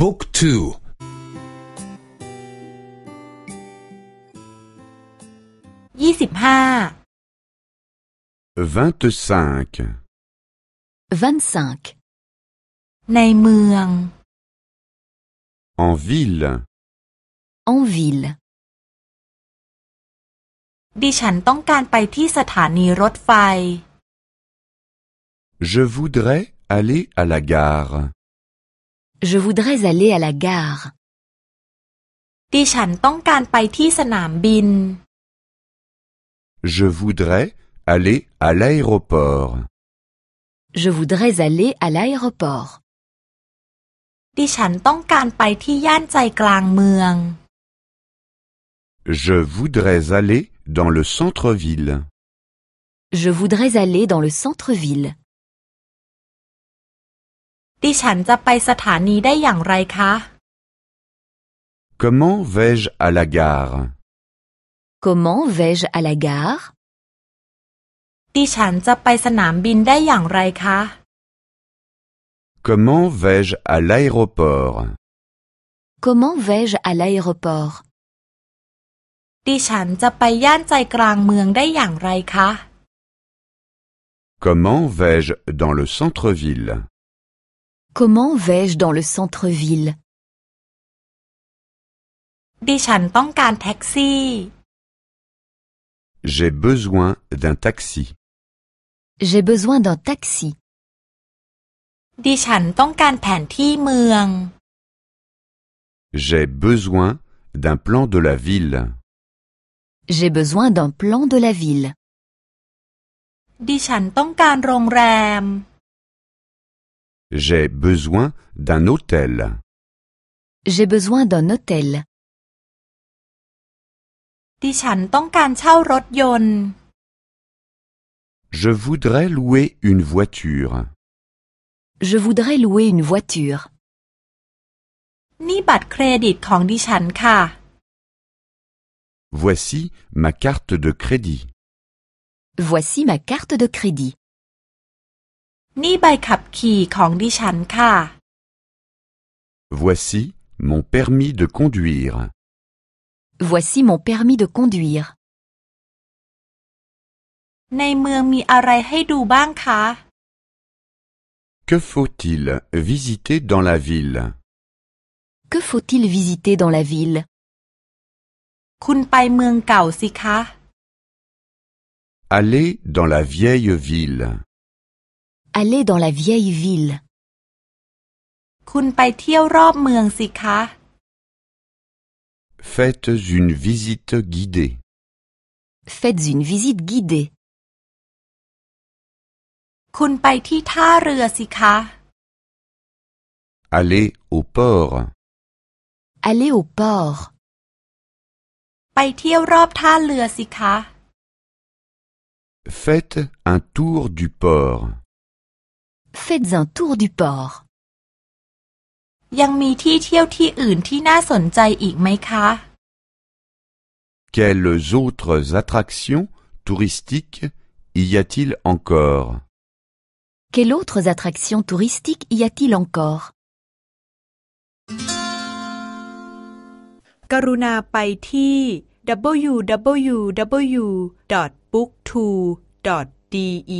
บุ๊กทูยี่สิบห้า vingt-cinq, 25. ในเมือง en ville, En ville. ดิฉันต้องการไปที่สถานีรถไฟ je voudrais aller à la gare. Je voudrais aller à la gare. ดิฉันต้องการไปที่สนามบิน Je voudrais aller à l'aéroport. Je voudrais aller à l'aéroport. ดิฉันต้องการไปที่ย่านใจกลางเมือง Je voudrais aller dans le centre-ville. Je voudrais aller dans le centre-ville. ดิฉันจะไปสถานีได้อย่างไรคะ Comment vais-je à la gare Comment vais-je à la gare ดิฉันจะไปสนามบินได้อย่างไรคะ Comment vais-je à l'aéroport Comment vais-je à l'aéroport ดิฉันจะไปย่านใจกลางเมืองได้อย่างไรคะ Comment vais-je dans le centre-ville Comment vais-je dans le centre-ville? J'ai besoin d'un taxi. J'ai besoin d'un taxi. J'ai besoin d'un plan de la ville. J'ai besoin d'un plan de la ville. J'ai besoin d'un hôtel. J'ai besoin d'un hôtel. Je voudrais louer une voiture. Je voudrais louer une voiture. Voici ma carte de crédit. Voici ma carte de crédit. นี่ใบขับขี่ของดิฉันค่ะ Voici mon permis de conduire. Voici mon permis de conduire. ในเมืองมีอะไรให้ดูบ้างคะ Que faut-il visiter dans la ville Que faut-il visiter dans la ville คุณไปเมืองเก่าสิคะ Aller dans la vieille ville. Aller dans la vieille ville. คุณไปเที่ยวรอบเมืองสิคะ Faites une visite guidée. Faites une visite guidée. คุณไปที่ท่าเรือสิคะ Allez au port. Aller au port. ไปเที่ยวรอบท่าเรือสิคะ Faites un tour du port. Faites un tour du port. ยังมีที่เที่ยวที่อื่นที่น่าสนใจอีกไหมคะ Quelles autres attractions touristiques y a-t-il encore Quelles autres attractions touristiques y a-t-il encore กรุณาไปที่ www.booktwo.de